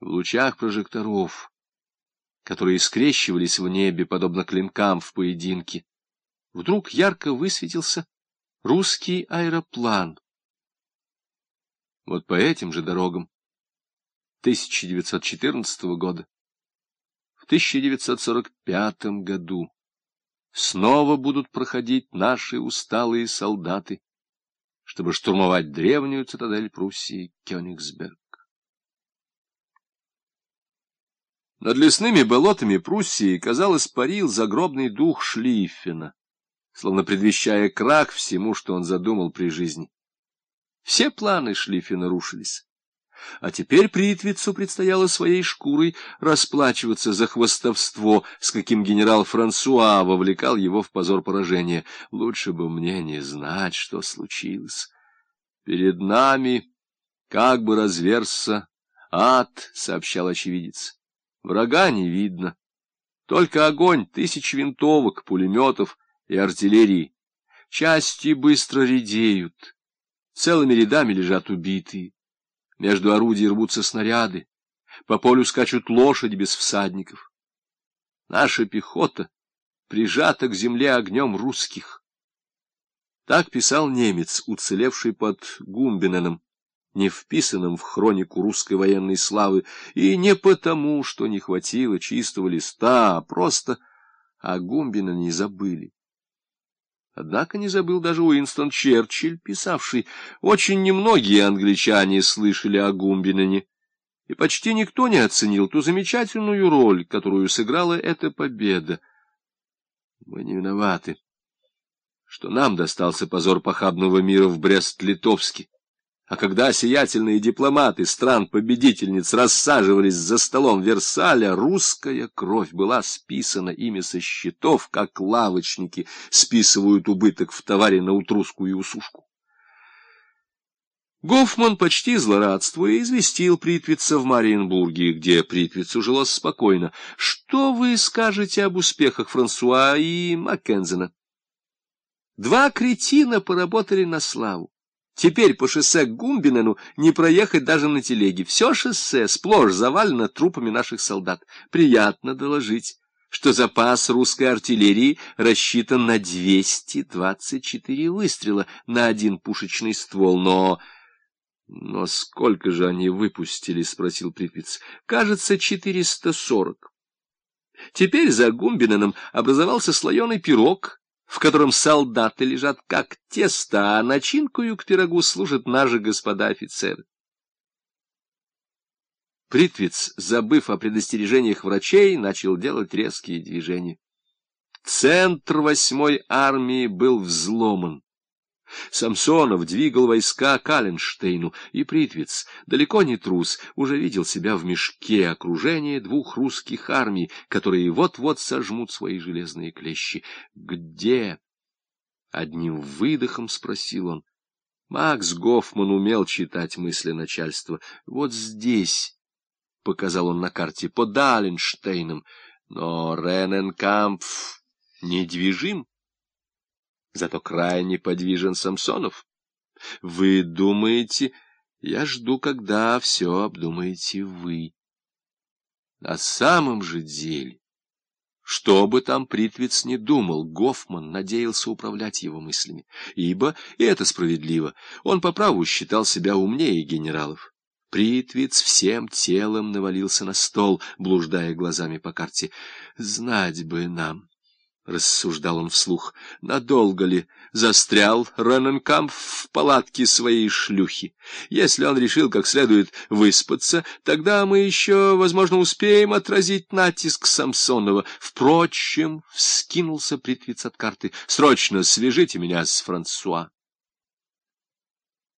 В лучах прожекторов, которые скрещивались в небе, подобно клинкам в поединке, вдруг ярко высветился русский аэроплан. Вот по этим же дорогам 1914 года, в 1945 году снова будут проходить наши усталые солдаты, чтобы штурмовать древнюю цитадель Пруссии Кёнигсберг. Над лесными болотами Пруссии, казалось, парил загробный дух Шлиффена, словно предвещая крах всему, что он задумал при жизни. Все планы Шлиффена рушились. А теперь Притвицу предстояло своей шкурой расплачиваться за хвостовство, с каким генерал Франсуа вовлекал его в позор поражения. Лучше бы мне не знать, что случилось. Перед нами как бы разверзся ад, — сообщал очевидец. Врага не видно. Только огонь тысяч винтовок, пулеметов и артиллерии. Части быстро редеют. Целыми рядами лежат убитые. Между орудий рвутся снаряды. По полю скачут лошади без всадников. Наша пехота прижата к земле огнем русских. Так писал немец, уцелевший под Гумбиненом не вписанным в хронику русской военной славы, и не потому, что не хватило чистого листа, а просто о Гумбина не забыли. Однако не забыл даже Уинстон Черчилль, писавший, очень немногие англичане слышали о Гумбинине, и почти никто не оценил ту замечательную роль, которую сыграла эта победа. Мы не виноваты, что нам достался позор похабного мира в Брест-Литовске. А когда сиятельные дипломаты стран-победительниц рассаживались за столом Версаля, русская кровь была списана ими со счетов, как лавочники списывают убыток в товаре на утрусскую усушку. Гофман, почти злорадствуя, известил Притвица в Мариенбурге, где Притвицу жилось спокойно. Что вы скажете об успехах Франсуа и Маккензена? Два кретина поработали на славу. Теперь по шоссе к Гумбинену не проехать даже на телеге. Все шоссе сплошь завалено трупами наших солдат. Приятно доложить, что запас русской артиллерии рассчитан на 224 выстрела на один пушечный ствол, но... «Но сколько же они выпустили?» — спросил Припец. «Кажется, 440». Теперь за Гумбиненом образовался слоеный пирог, в котором солдаты лежат как тесто, а начинкою к пирогу служат наши господа офицеры. Притвиц, забыв о предостережениях врачей, начал делать резкие движения. Центр восьмой армии был взломан. Самсонов двигал войска к Аленштейну, и Притвиц, далеко не трус, уже видел себя в мешке окружения двух русских армий, которые вот-вот сожмут свои железные клещи. «Где?» — одним выдохом спросил он. Макс Гофман умел читать мысли начальства. «Вот здесь», — показал он на карте, — «под Аленштейном, но Рененкампф недвижим» зато крайне подвижен Самсонов. Вы думаете, я жду, когда все обдумаете вы. На самом же деле, что бы там Притвиц не думал, Гофман надеялся управлять его мыслями, ибо, и это справедливо, он по праву считал себя умнее генералов. Притвиц всем телом навалился на стол, блуждая глазами по карте. «Знать бы нам!» — рассуждал он вслух, — надолго ли застрял Рененкамп в палатке своей шлюхи? Если он решил как следует выспаться, тогда мы еще, возможно, успеем отразить натиск Самсонова. Впрочем, вскинулся притвиц от карты, — срочно свяжите меня с Франсуа.